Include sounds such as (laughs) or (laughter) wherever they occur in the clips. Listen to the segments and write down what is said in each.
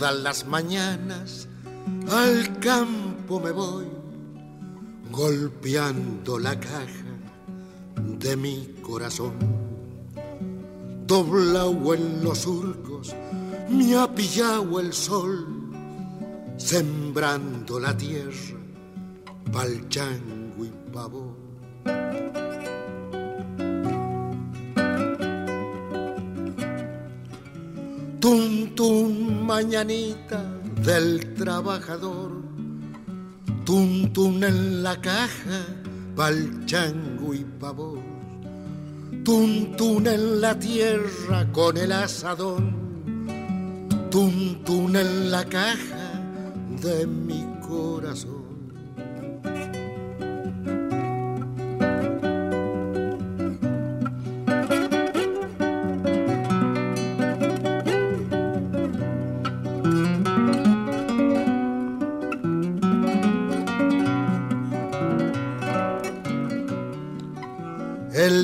Todas las mañanas al campo me voy, golpeando la caja de mi corazón. Doblado en los surcos, me ha pillado el sol, sembrando la tierra pa'l chango y pavo. Tum, tum, mañanita del trabajador. Tum, tum en la caja pa'l chango y pavor. Tum, tum en la tierra con el asadón. Tum, tum en la caja de mi corazón.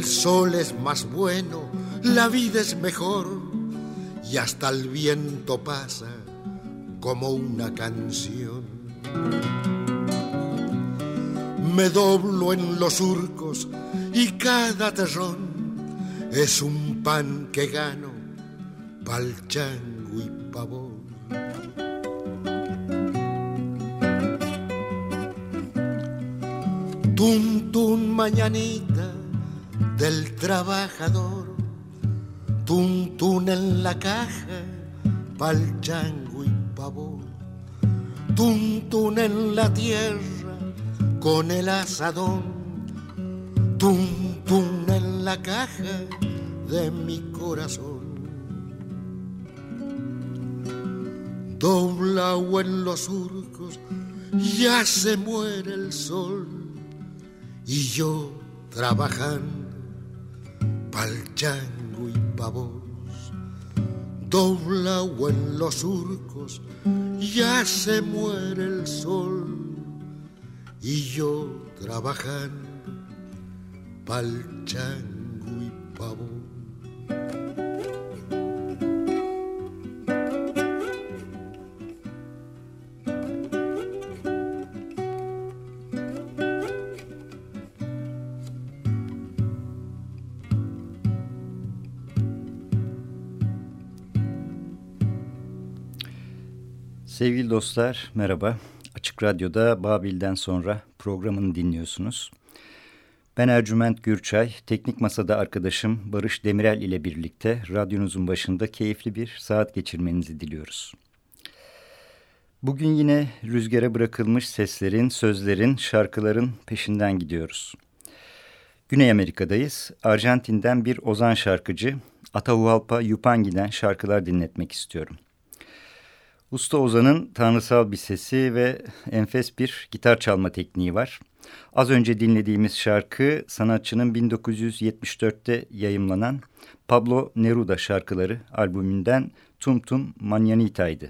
Sol es más bueno, la vida es mejor y hasta el viento pasa como una canción. Me doblo en los surcos y cada terrón es un pan que gano pa'l chango y pavón. Tum, tum, mañanita del trabajador, tun tun en la caja, pa'l chango y pavor, tun tun en la tierra con el asadón, tun tun en la caja de mi corazón. Doblao en los surcos, ya se muere el sol. Y yo trabajando pa'l chango y pavos, doblao en los surcos, ya se muere el sol y yo trabajando pa'l chango y pavos. Sevgili dostlar merhaba. Açık Radyo'da Babil'den sonra programını dinliyorsunuz. Ben Ercüment Gürçay, teknik masada arkadaşım Barış Demirel ile birlikte radyonuzun başında keyifli bir saat geçirmenizi diliyoruz. Bugün yine rüzgara bırakılmış seslerin, sözlerin, şarkıların peşinden gidiyoruz. Güney Amerika'dayız. Arjantin'den bir ozan şarkıcı Atahualpa Yupangi'den şarkılar dinletmek istiyorum. Usta Ozan'ın tanrısal bir sesi ve enfes bir gitar çalma tekniği var. Az önce dinlediğimiz şarkı sanatçının 1974'te yayımlanan Pablo Neruda şarkıları albümünden Tum Tum Manyanita'ydı.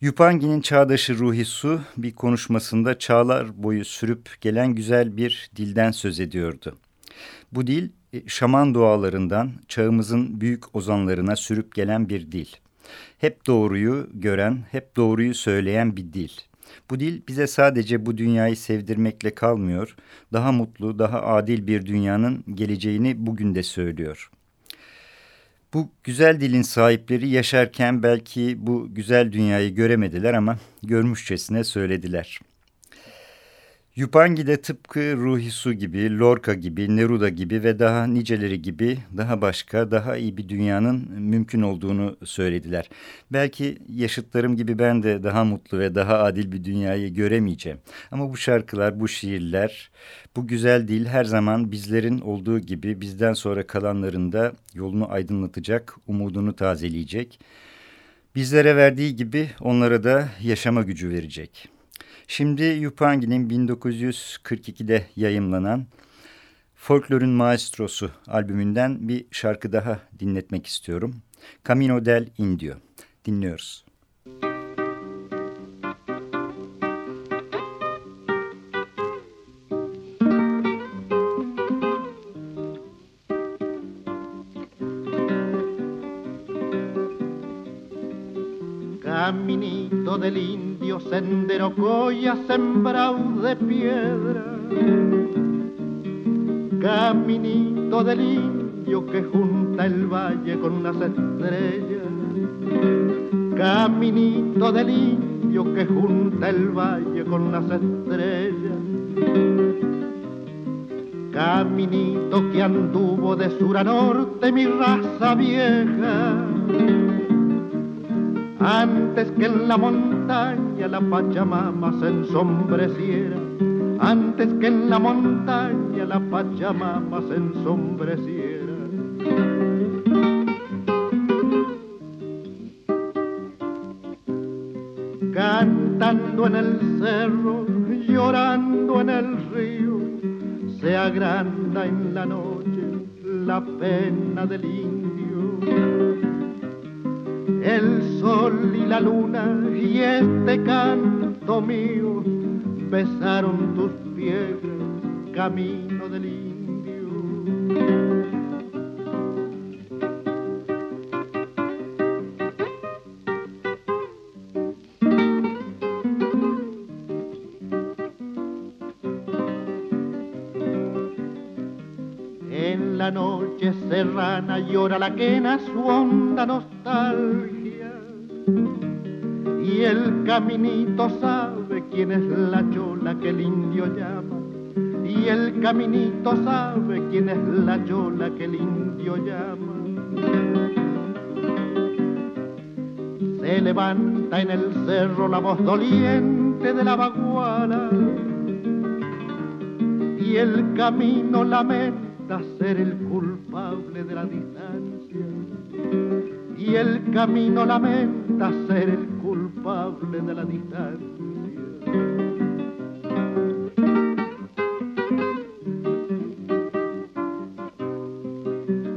Yupangi'nin çağdaşı Ruhi Su bir konuşmasında çağlar boyu sürüp gelen güzel bir dilden söz ediyordu. Bu dil e, şaman dualarından çağımızın büyük ozanlarına sürüp gelen bir dil hep doğruyu gören, hep doğruyu söyleyen bir dil. Bu dil bize sadece bu dünyayı sevdirmekle kalmıyor, daha mutlu, daha adil bir dünyanın geleceğini bugün de söylüyor. Bu güzel dilin sahipleri yaşarken belki bu güzel dünyayı göremediler ama görmüşçesine söylediler. Yupangi de tıpkı Ruhi Su gibi, Lorca gibi, Neruda gibi ve daha niceleri gibi daha başka, daha iyi bir dünyanın mümkün olduğunu söylediler. Belki yaşıtlarım gibi ben de daha mutlu ve daha adil bir dünyayı göremeyeceğim. Ama bu şarkılar, bu şiirler, bu güzel dil her zaman bizlerin olduğu gibi bizden sonra kalanların da yolunu aydınlatacak, umudunu tazeleyecek. Bizlere verdiği gibi onlara da yaşama gücü verecek.'' Şimdi Yupangi'nin 1942'de yayımlanan Folklor'un Maestrosu albümünden bir şarkı daha dinletmek istiyorum. Camino del Indio. Dinliyoruz. Caminito del Indio sendero coya sembrado de piedra, caminito del indio que junta el valle con las estrellas, caminito del indio que junta el valle con las estrellas, caminito que anduvo de sur a norte mi raza vieja. Antes que en la montaña la Pachamama se ensombreciera, antes que en la montaña la Pachamama se ensombreciera. Cantando en el cerro, llorando en el río, se agranda en la noche la pena del indio y la luna y este canto mío besaron tus piedras, camino del indio. En la noche serrana llora la quena su honda nostalgia caminito sabe quién es la chola que el indio llama. Y el caminito sabe quién es la chola que el indio llama. Se levanta en el cerro la voz doliente de la baguala y el camino lamenta ser el culpable de la distancia y el camino lamenta ser el culpable de la distancia.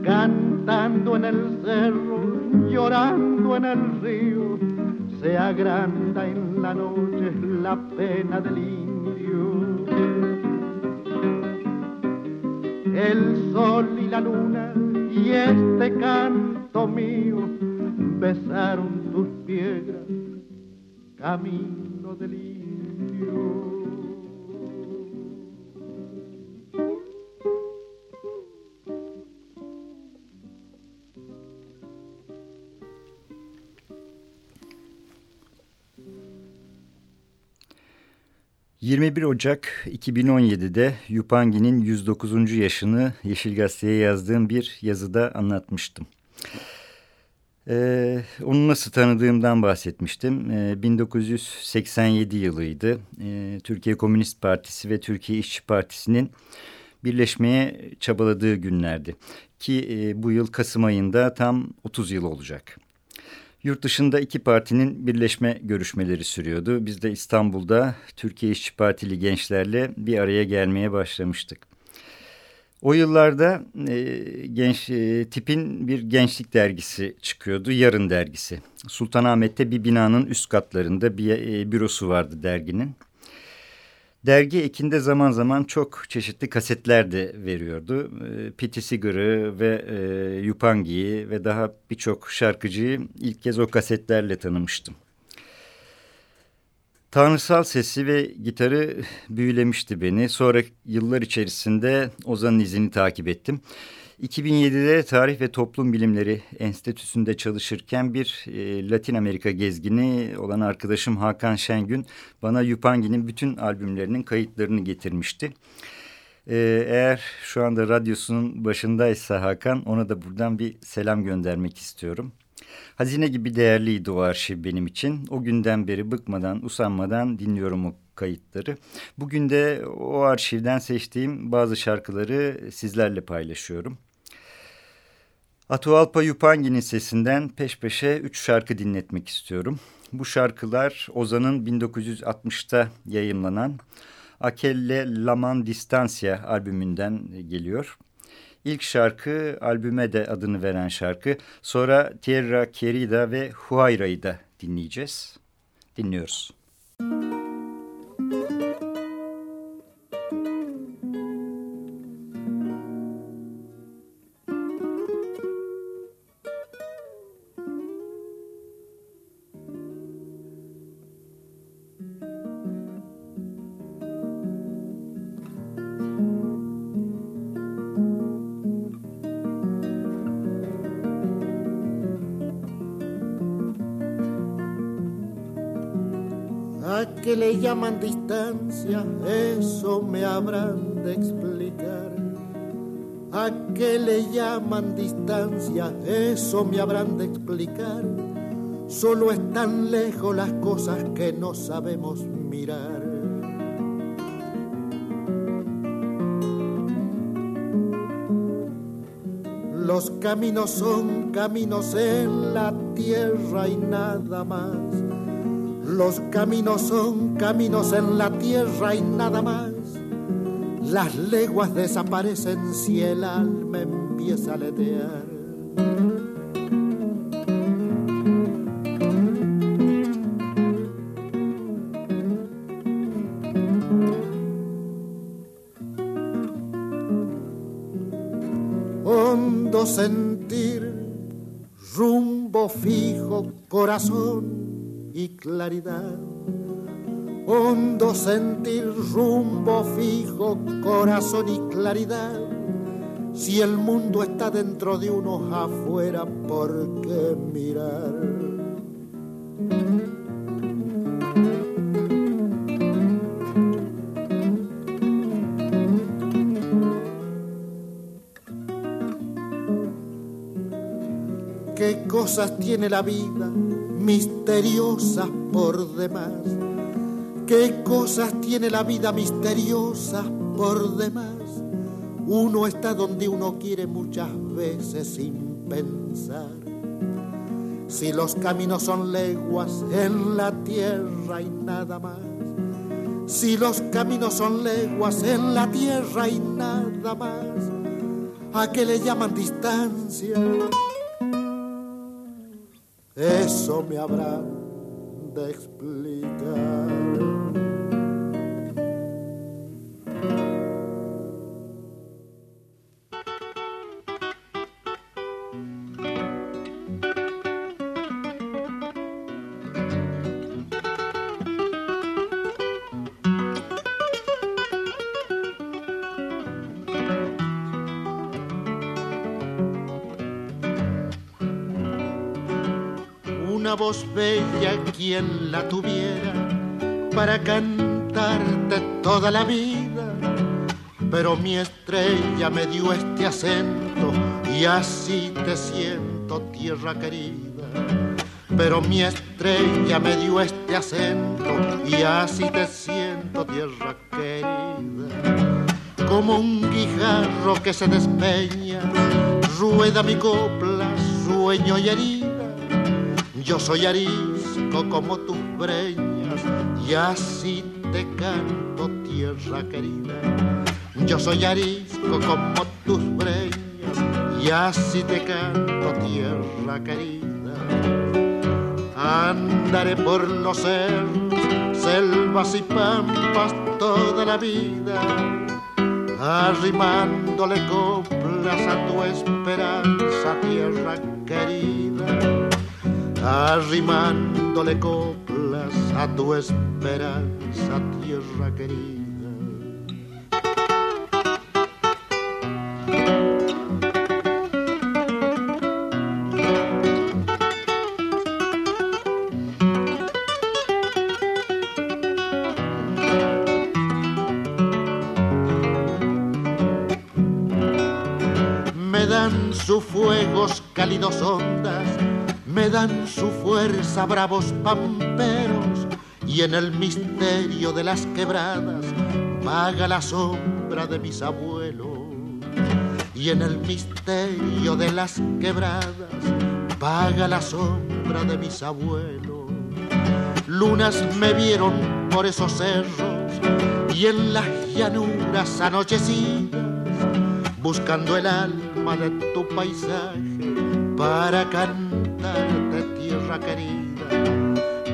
Cantando en el cerro, llorando en el río, se agranda en la noche la pena del indio. El sol y la luna y este canto mío besaron tus piedras, camino del indio. ...21 Ocak 2017'de Yupangi'nin 109. yaşını Yeşil Gazete'ye yazdığım bir yazıda anlatmıştım. Ee, onu nasıl tanıdığımdan bahsetmiştim. Ee, 1987 yılıydı. Ee, Türkiye Komünist Partisi ve Türkiye İşçi Partisi'nin birleşmeye çabaladığı günlerdi. Ki e, bu yıl Kasım ayında tam 30 yıl olacak. Yurt dışında iki partinin birleşme görüşmeleri sürüyordu. Biz de İstanbul'da Türkiye İşçi Partili gençlerle bir araya gelmeye başlamıştık. O yıllarda e, genç e, tipin bir gençlik dergisi çıkıyordu. Yarın dergisi. Sultanahmet'te bir binanın üst katlarında bir e, bürosu vardı derginin. Dergi ekinde zaman zaman çok çeşitli kasetler de veriyordu. E, Piti Sigır'ı ve e, Yupangi'yi ve daha birçok şarkıcıyı ilk kez o kasetlerle tanımıştım. Tanrısal sesi ve gitarı (laughs) büyülemişti beni. Sonra yıllar içerisinde Ozan'ın izini takip ettim. 2007'de Tarih ve Toplum Bilimleri Enstitüsü'nde çalışırken bir e, Latin Amerika gezgini olan arkadaşım Hakan Şengün bana Yupangi'nin bütün albümlerinin kayıtlarını getirmişti. E, eğer şu anda radyosunun başındaysa Hakan ona da buradan bir selam göndermek istiyorum. Hazine gibi değerliydi o arşiv benim için. O günden beri bıkmadan, usanmadan dinliyorum o kayıtları. Bugün de o arşivden seçtiğim bazı şarkıları sizlerle paylaşıyorum. Atualpa Yupangi'nin sesinden peş peşe üç şarkı dinletmek istiyorum. Bu şarkılar Ozan'ın 1960'ta yayınlanan Akelle Laman Distancia albümünden geliyor. İlk şarkı albüme de adını veren şarkı. Sonra Tierra Querida ve Huayra'yı da dinleyeceğiz. Dinliyoruz. Müzik llaman distancia, eso me habrán de explicar. ¿A qué le llaman distancia? Eso me habrán de explicar. Solo están lejos las cosas que no sabemos mirar. Los caminos son caminos en la tierra y nada más los caminos son caminos en la tierra y nada más. Las leguas desaparecen si el alma empieza a letear. Hondo sentir, rumbo fijo, corazón claridad. Hondo sentir rumbo fijo, corazón y claridad. Si el mundo está dentro de uno afuera, ¿por qué mirar? ¿Qué cosas tiene la vida? Misteriosas por demás. ¿Qué cosas tiene la vida misteriosa por demás? Uno está donde uno quiere muchas veces sin pensar. Si los caminos son leguas en la tierra y nada más. Si los caminos son leguas en la tierra y nada más. ¿A qué le llaman distancia? Eso me habrá de explicar. Bella quien la tuviera para cantarte toda la vida. Pero mi estrella me dio este acento y así te siento, tierra querida. Pero mi estrella me dio este acento y así te siento, tierra querida. Como un guijarro que se despeña, rueda mi copla, sueño y herida yo soy arisco como tus breñas y así te canto tierra querida. Yo soy arisco como tus breñas y así te canto tierra querida. Andaré por los cerros, selvas y pampas toda la vida, arrimándole coplas a tu esperanza, arrimándole coplas a tu esperanza, tierra querida. Fuerza bravos pamperos, y en el misterio de las quebradas vaga la sombra de mis abuelos. Y en el misterio de las quebradas vaga la sombra de mis abuelos. Lunas me vieron por esos cerros y en las llanuras anochecidas, buscando el alma de tu paisaje para cantarte tierra querida,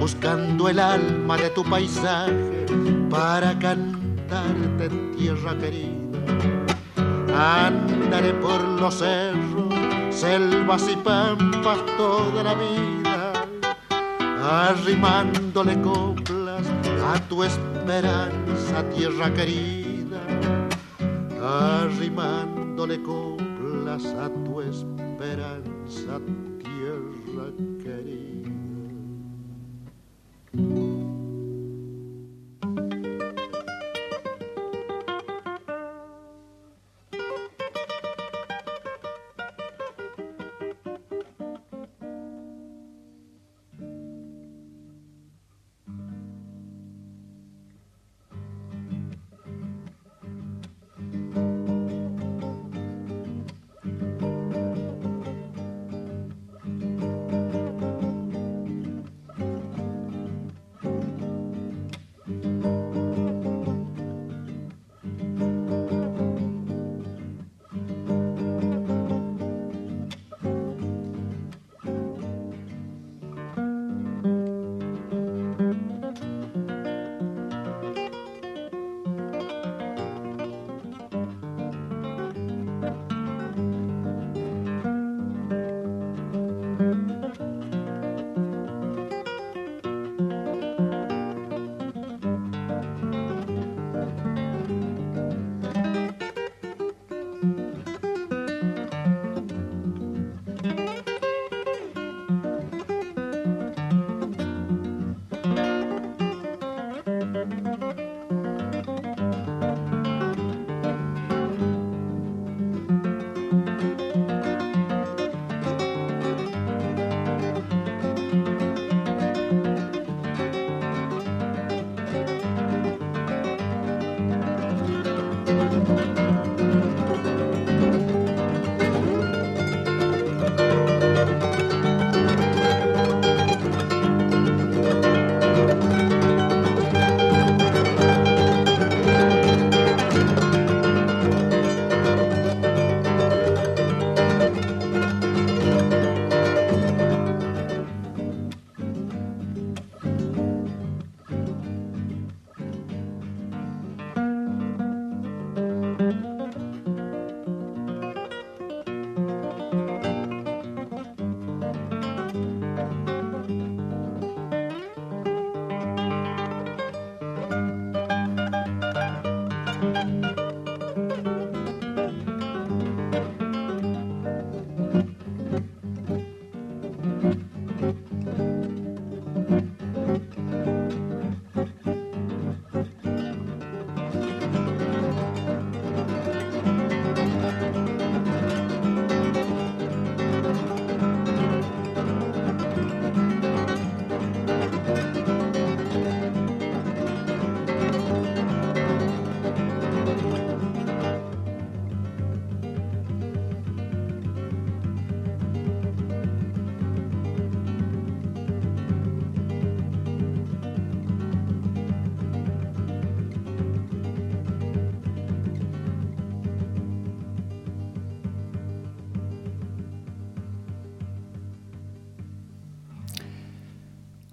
buscando el alma de tu paisaje para cantarte tierra querida. Andaré por los cerros, selvas y pampas toda la vida, arrimándole coplas a tu esperanza, tierra querida, arrimándole coplas a tu esperanza, tierra querida. Thank you.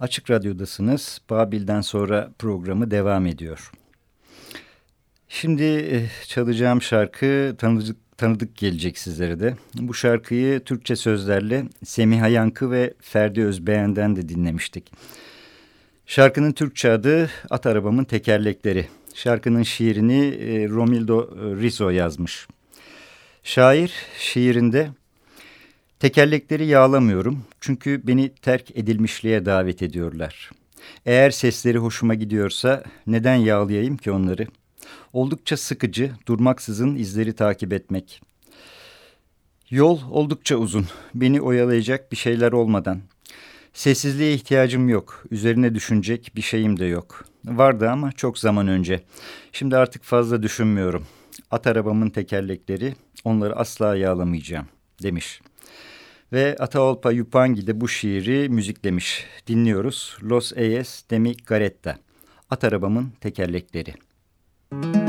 Açık Radyo'dasınız. Babil'den sonra programı devam ediyor. Şimdi eh, çalacağım şarkı tanıdık, tanıdık gelecek sizlere de. Bu şarkıyı Türkçe sözlerle Semiha Yankı ve Ferdi Özbeğen'den de dinlemiştik. Şarkının Türkçe adı At Arabamın Tekerlekleri. Şarkının şiirini e, Romildo e, Rizzo yazmış. Şair şiirinde tekerlekleri yağlamıyorum çünkü beni terk edilmişliğe davet ediyorlar. Eğer sesleri hoşuma gidiyorsa neden yağlayayım ki onları? Oldukça sıkıcı, durmaksızın izleri takip etmek. Yol oldukça uzun, beni oyalayacak bir şeyler olmadan. Sessizliğe ihtiyacım yok, üzerine düşünecek bir şeyim de yok. Vardı ama çok zaman önce. Şimdi artık fazla düşünmüyorum. At arabamın tekerlekleri, onları asla yağlamayacağım, demiş. Ve Ataolpa Yupangi de bu şiiri müziklemiş. Dinliyoruz. Los Eyes de Garetta. At arabamın tekerlekleri. Porque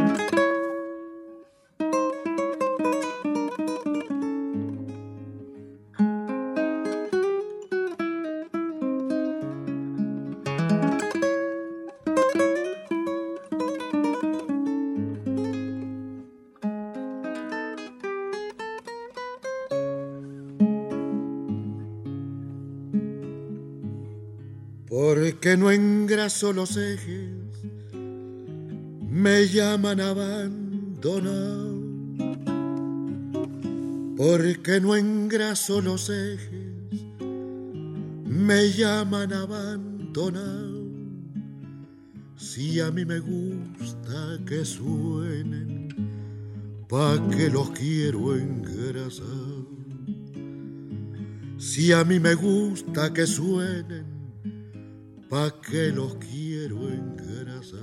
los ejes, me llaman abandonado. Porque no engraso los ejes, me llaman abandonado. Si a mí me gusta que suenen, pa' que los quiero engrasar. Si a mí me gusta que suenen, pa' que los quiero engrasar.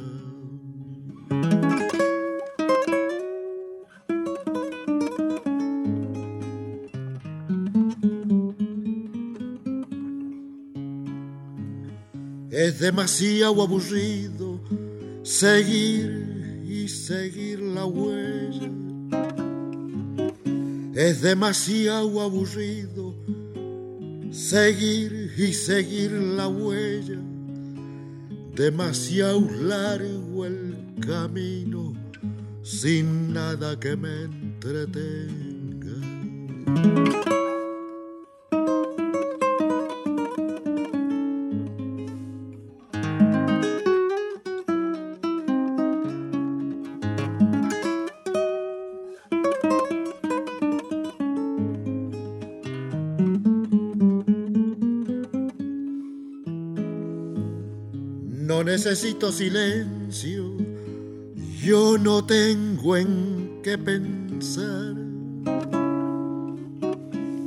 Es demasiado aburrido seguir y seguir la huella. Es demasiado aburrido seguir y seguir la huella demasiado largo el camino sin nada que me entretenga. Necesito silencio, yo no tengo en qué pensar.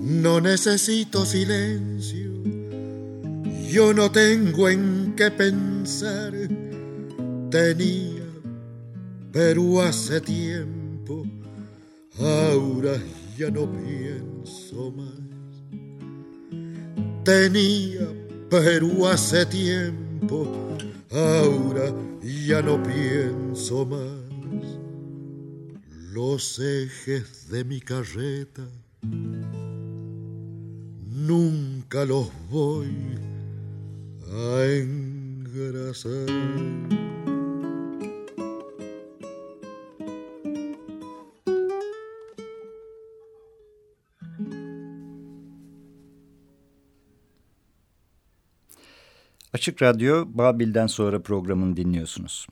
No necesito silencio, yo no tengo en qué pensar. Tenía, pero hace tiempo, ahora ya no pienso más. Tenía, pero hace tiempo, ahora ya no pienso más. Los ejes de mi carreta nunca los voy a engrasar. Açık Radyo Babil'den sonra programını dinliyorsunuz.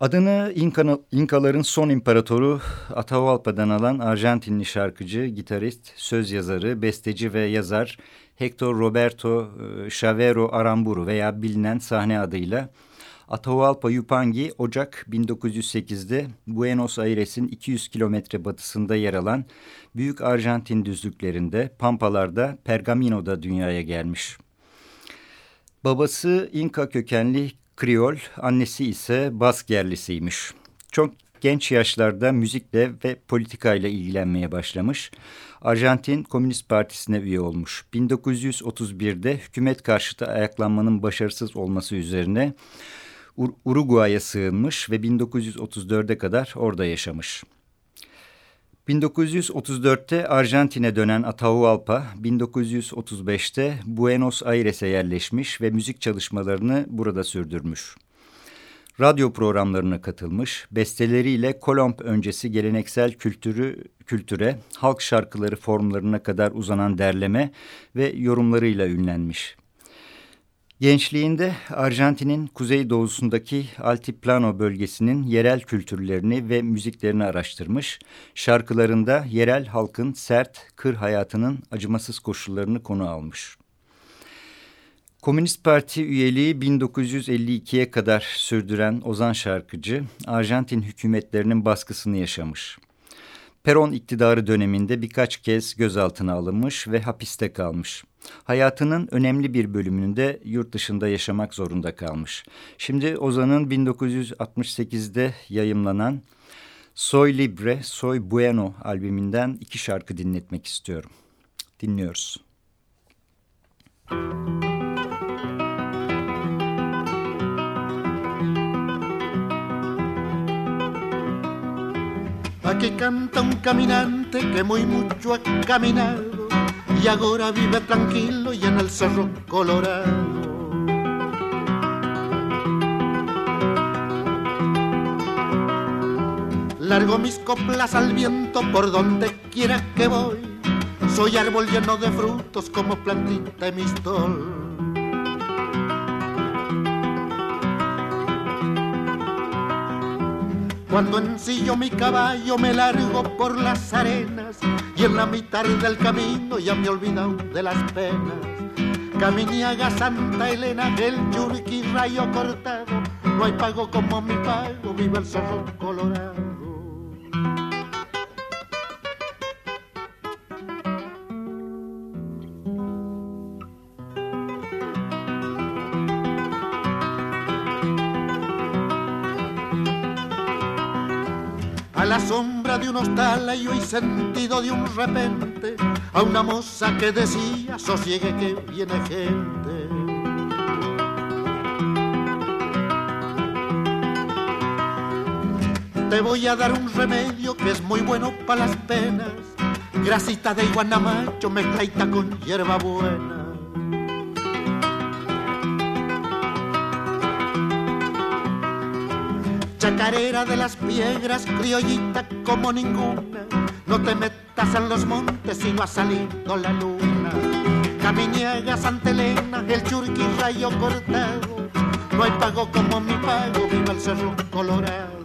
Adını İnka, İnkaların son imparatoru Atahualpa'dan alan Arjantinli şarkıcı, gitarist, söz yazarı, besteci ve yazar Hector Roberto e, Chavero Aramburu veya bilinen sahne adıyla Atahualpa Yupangi Ocak 1908'de Buenos Aires'in 200 kilometre batısında yer alan Büyük Arjantin düzlüklerinde Pampalar'da Pergamino'da dünyaya gelmiş. Babası İnka kökenli Kriol, annesi ise Bask yerlisiymiş. Çok genç yaşlarda müzikle ve politikayla ilgilenmeye başlamış. Arjantin Komünist Partisi'ne üye olmuş. 1931'de hükümet karşıtı ayaklanmanın başarısız olması üzerine Uruguay'a sığınmış ve 1934'e kadar orada yaşamış. 1934'te Arjantin'e dönen Atahualpa, 1935'te Buenos Aires'e yerleşmiş ve müzik çalışmalarını burada sürdürmüş. Radyo programlarına katılmış, besteleriyle Kolomb öncesi geleneksel kültürü, kültüre, halk şarkıları formlarına kadar uzanan derleme ve yorumlarıyla ünlenmiş. Gençliğinde Arjantin'in kuzeydoğusundaki Altiplano bölgesinin yerel kültürlerini ve müziklerini araştırmış, şarkılarında yerel halkın sert kır hayatının acımasız koşullarını konu almış. Komünist Parti üyeliği 1952'ye kadar sürdüren Ozan şarkıcı, Arjantin hükümetlerinin baskısını yaşamış. Peron iktidarı döneminde birkaç kez gözaltına alınmış ve hapiste kalmış. Hayatının önemli bir bölümünde yurt dışında yaşamak zorunda kalmış. Şimdi Ozan'ın 1968'de yayımlanan Soy Libre, Soy Bueno albümünden iki şarkı dinletmek istiyorum. Dinliyoruz. Aquí canta un caminante que muy mucho ha caminado y ahora vive tranquilo y en el cerro colorado. Largo mis coplas al viento por donde quiera que voy. Soy árbol lleno de frutos como plantita de mistol. Cuando ensillo mi caballo me largo por las arenas y en la mitad del camino ya me he olvidado de las penas. Caminiaga Santa Elena, el Yurqui rayo cortado, no hay pago como mi pago, viva el zorro colorado. De un hostal y hoy sentido de un repente. A una moza que decía sosiegue que viene gente. Te voy a dar un remedio que es muy bueno para las penas, grasita de iguanamacho mezclaita con hierba chacarera de las piedras, criollita como ninguna. No te metas en los montes si no ha salido la luna. Caminiega, Santa Elena, el churqui rayo cortado. No hay pago como mi pago, viva el cerro colorado.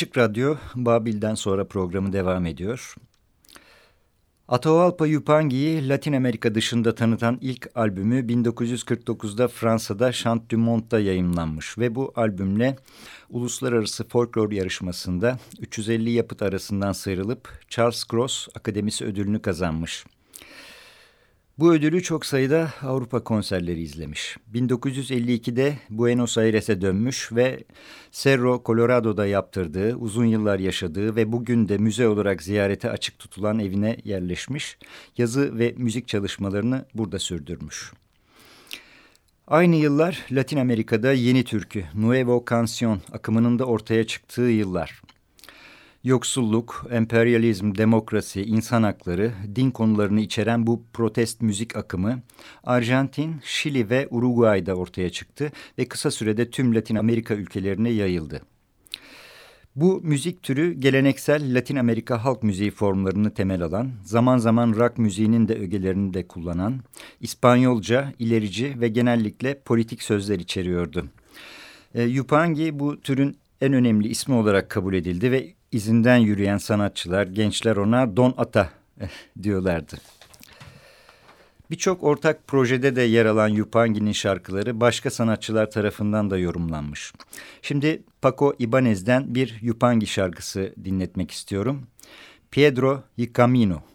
Açık Radyo, Babil'den sonra programı devam ediyor. Atahualpa Yupangi'yi Latin Amerika dışında tanıtan ilk albümü 1949'da Fransa'da Chant du Monde'da yayınlanmış ve bu albümle uluslararası folklor yarışmasında 350 yapıt arasından sıyrılıp Charles Gross Akademisi ödülünü kazanmış. Bu ödülü çok sayıda Avrupa konserleri izlemiş. 1952'de Buenos Aires'e dönmüş ve Cerro Colorado'da yaptırdığı, uzun yıllar yaşadığı ve bugün de müze olarak ziyarete açık tutulan evine yerleşmiş. Yazı ve müzik çalışmalarını burada sürdürmüş. Aynı yıllar Latin Amerika'da yeni türkü, Nuevo Canción akımının da ortaya çıktığı yıllar. Yoksulluk, emperyalizm, demokrasi, insan hakları, din konularını içeren bu protest müzik akımı Arjantin, Şili ve Uruguay'da ortaya çıktı ve kısa sürede tüm Latin Amerika ülkelerine yayıldı. Bu müzik türü geleneksel Latin Amerika halk müziği formlarını temel alan, zaman zaman rock müziğinin de ögelerini de kullanan, İspanyolca, ilerici ve genellikle politik sözler içeriyordu. E, Yupangi bu türün en önemli ismi olarak kabul edildi ve izinden yürüyen sanatçılar, gençler ona Don Ata eh, diyorlardı. Birçok ortak projede de yer alan Yupangi'nin şarkıları başka sanatçılar tarafından da yorumlanmış. Şimdi Paco Ibanez'den bir Yupangi şarkısı dinletmek istiyorum. Pedro y Camino.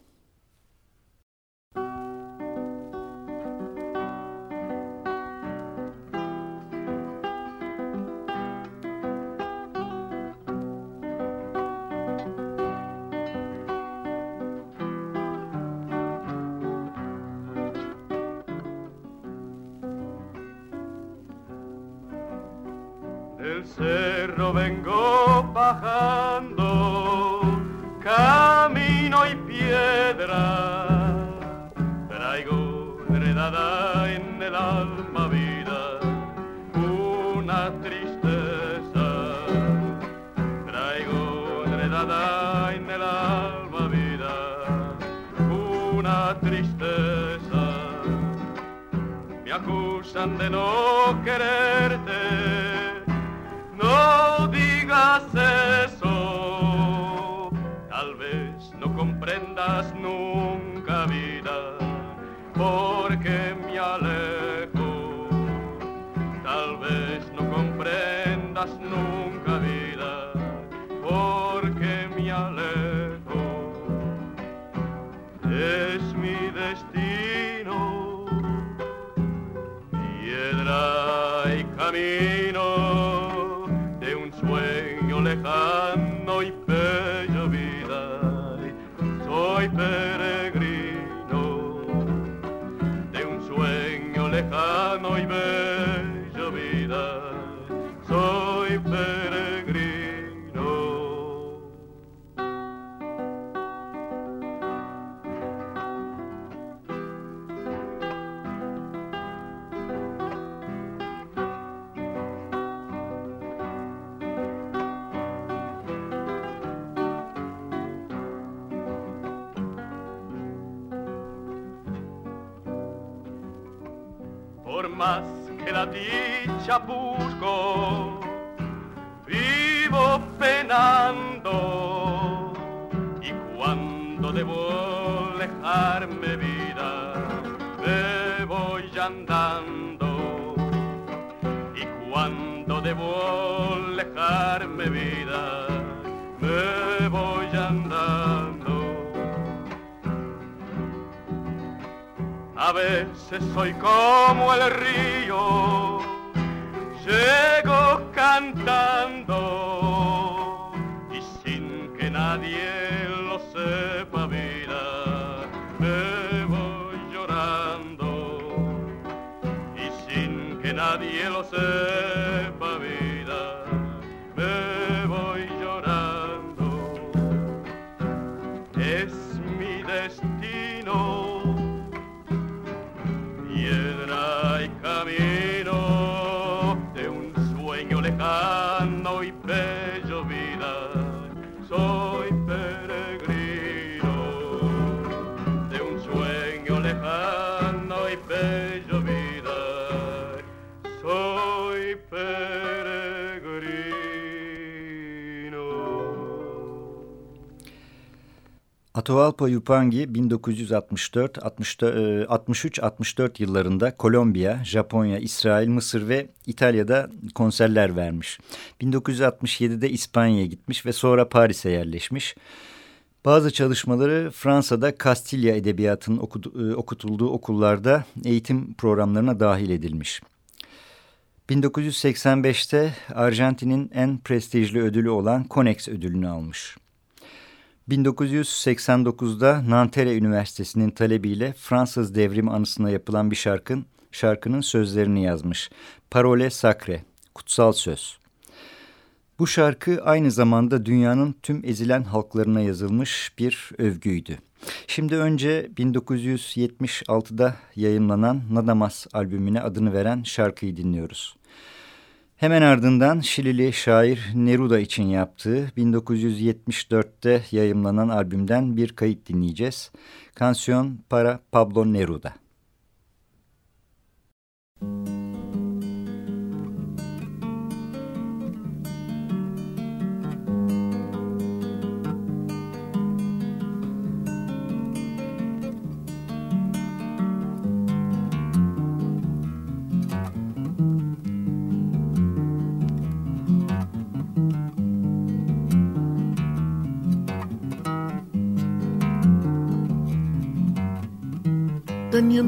No comprendas nunca vida, porque me alejo. Veces soy como el río, llego cantando Atahualpa Yupangi 1964, 63-64 yıllarında Kolombiya, Japonya, İsrail, Mısır ve İtalya'da konserler vermiş. 1967'de İspanya'ya gitmiş ve sonra Paris'e yerleşmiş. Bazı çalışmaları Fransa'da Kastilya Edebiyatı'nın okudu- okutulduğu okullarda eğitim programlarına dahil edilmiş. 1985'te Arjantin'in en prestijli ödülü olan Konex ödülünü almış. 1989'da Nanterre Üniversitesi'nin talebiyle Fransız devrimi anısına yapılan bir şarkın, şarkının sözlerini yazmış. Parole Sacre, kutsal söz. Bu şarkı aynı zamanda dünyanın tüm ezilen halklarına yazılmış bir övgüydü. Şimdi önce 1976'da yayınlanan Nadamas albümüne adını veren şarkıyı dinliyoruz. Hemen ardından Şilili şair Neruda için yaptığı 1974'te yayımlanan albümden bir kayıt dinleyeceğiz. Canción para Pablo Neruda.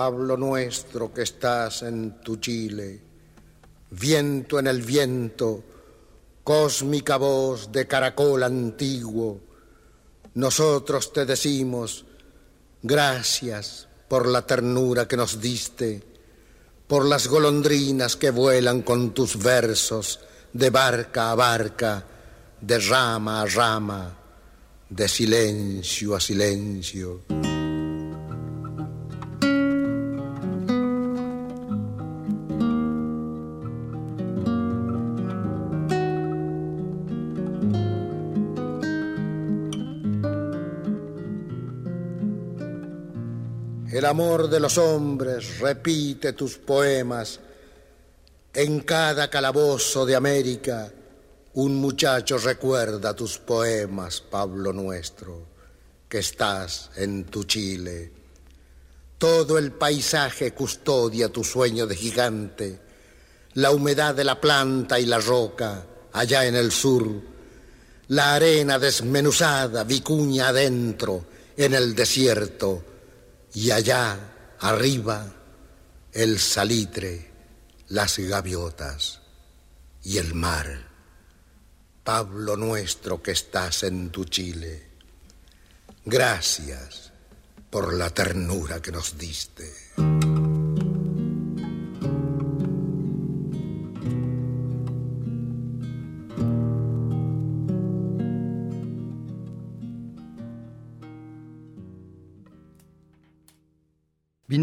Pablo nuestro que estás en tu Chile, viento en el viento, cósmica voz de caracol antiguo, nosotros te decimos gracias por la ternura que nos diste, por las golondrinas que vuelan con tus versos de barca a barca, de rama a rama, de silencio a silencio. Amor de los hombres repite tus poemas. En cada calabozo de América, un muchacho recuerda tus poemas, Pablo nuestro, que estás en tu Chile. Todo el paisaje custodia tu sueño de gigante, la humedad de la planta y la roca allá en el sur, la arena desmenuzada, vicuña adentro, en el desierto y allá arriba el salitre, las gaviotas y el mar. Pablo nuestro que estás en tu Chile, gracias por la ternura que nos diste.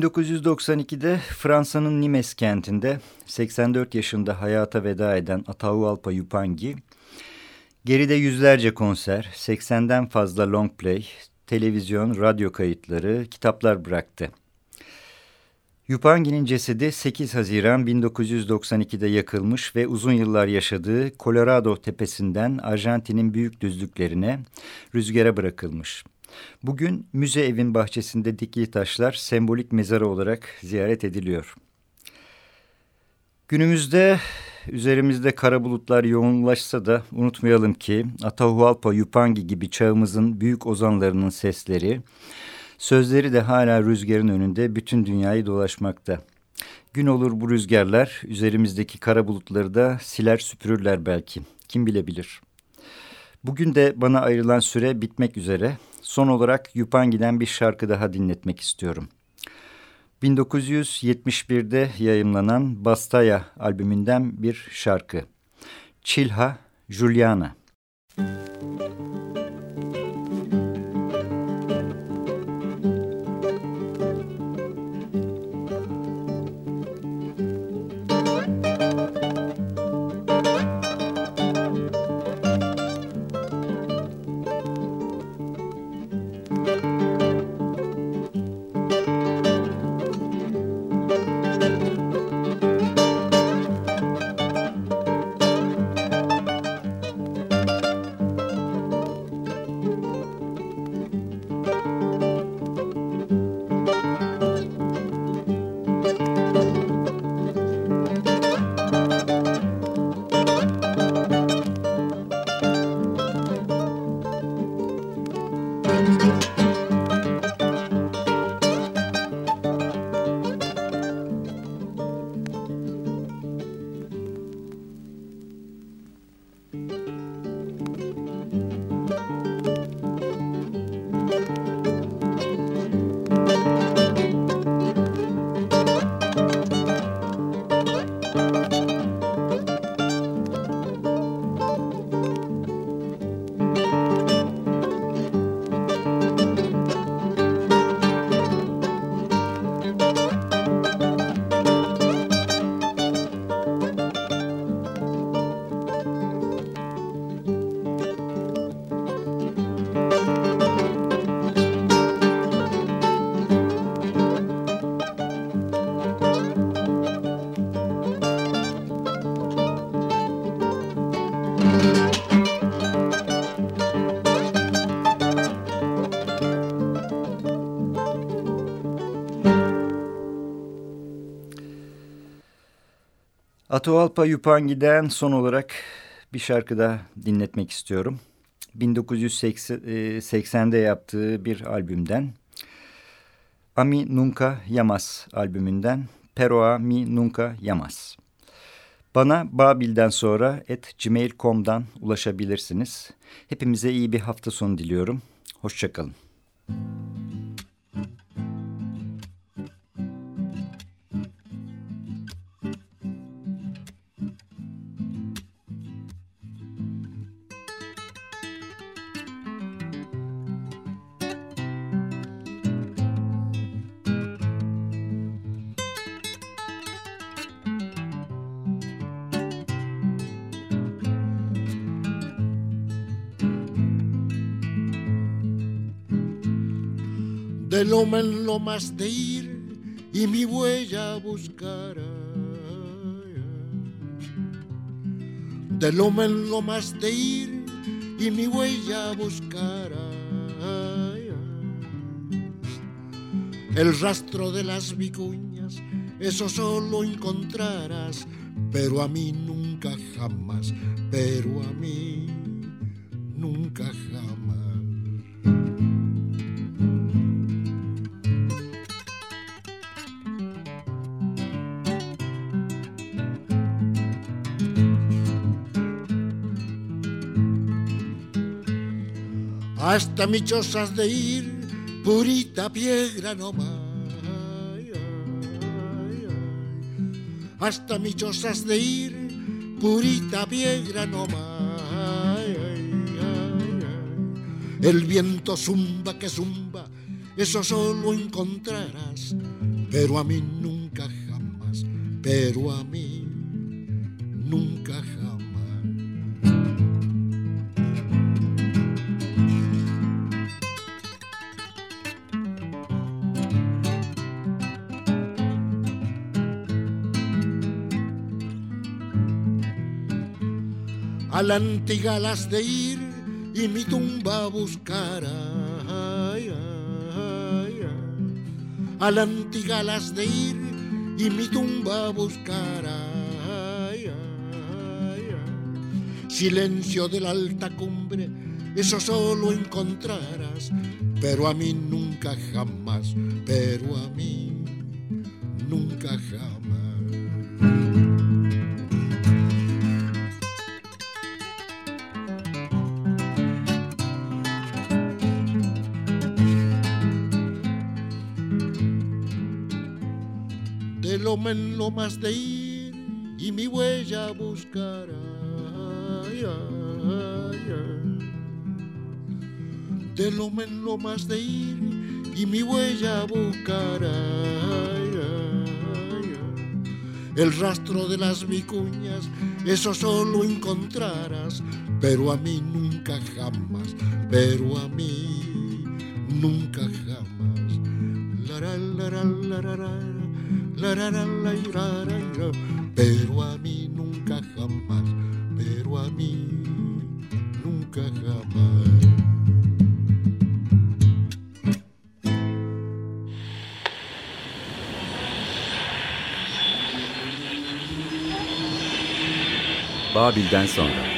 1992'de Fransa'nın Nimes kentinde 84 yaşında hayata veda eden Atahualpa Yupangi, geride yüzlerce konser, 80'den fazla long play, televizyon, radyo kayıtları, kitaplar bıraktı. Yupangi'nin cesedi 8 Haziran 1992'de yakılmış ve uzun yıllar yaşadığı Colorado tepesinden Arjantin'in büyük düzlüklerine rüzgara bırakılmış. Bugün müze evin bahçesinde dikili taşlar sembolik mezarı olarak ziyaret ediliyor. Günümüzde üzerimizde kara bulutlar yoğunlaşsa da unutmayalım ki Atahualpa Yupangi gibi çağımızın büyük ozanlarının sesleri, sözleri de hala rüzgarın önünde bütün dünyayı dolaşmakta. Gün olur bu rüzgarlar üzerimizdeki kara bulutları da siler süpürürler belki. Kim bilebilir. Bugün de bana ayrılan süre bitmek üzere. Son olarak Yupangi'den bir şarkı daha dinletmek istiyorum. 1971'de yayımlanan Bastaya albümünden bir şarkı. Chilha Juliana. Atahualpa Yupangi'den son olarak bir şarkı daha dinletmek istiyorum. 1980'de yaptığı bir albümden Ami Nunca Yamas albümünden Peroa Mi Nunca Yamas. Bana Babil'den sonra et gmail.com'dan ulaşabilirsiniz. Hepimize iyi bir hafta sonu diliyorum. Hoşçakalın. De loma en lomas de ir y mi huella buscar. De loma en lomas de ir y mi huella buscar. El rastro de las vicuñas, eso solo encontrarás, pero a mí nunca jamás, pero a mí hasta michosas de ir, purita piedra nomás. Hasta michosas de ir, purita piedra nomás. El viento zumba que zumba, eso solo encontrarás, pero a mí nunca jamás, pero a mí a la antigua las de ir y mi tumba a buscar. a la antigua las de ir y mi tumba a buscar. Silencio de la alta cumbre, eso solo encontrarás, pero a mí nunca jamás, pero a mí nunca jamás. De lo en lo más de ir y mi huella buscará. De lo en lo más de ir y mi huella buscará. El rastro de las vicuñas, eso solo encontrarás, pero a mí nunca jamás, pero a mí nunca jamás. La, pero a mí nunca jamás, pero a mí nunca jamás. Babil'den sonra.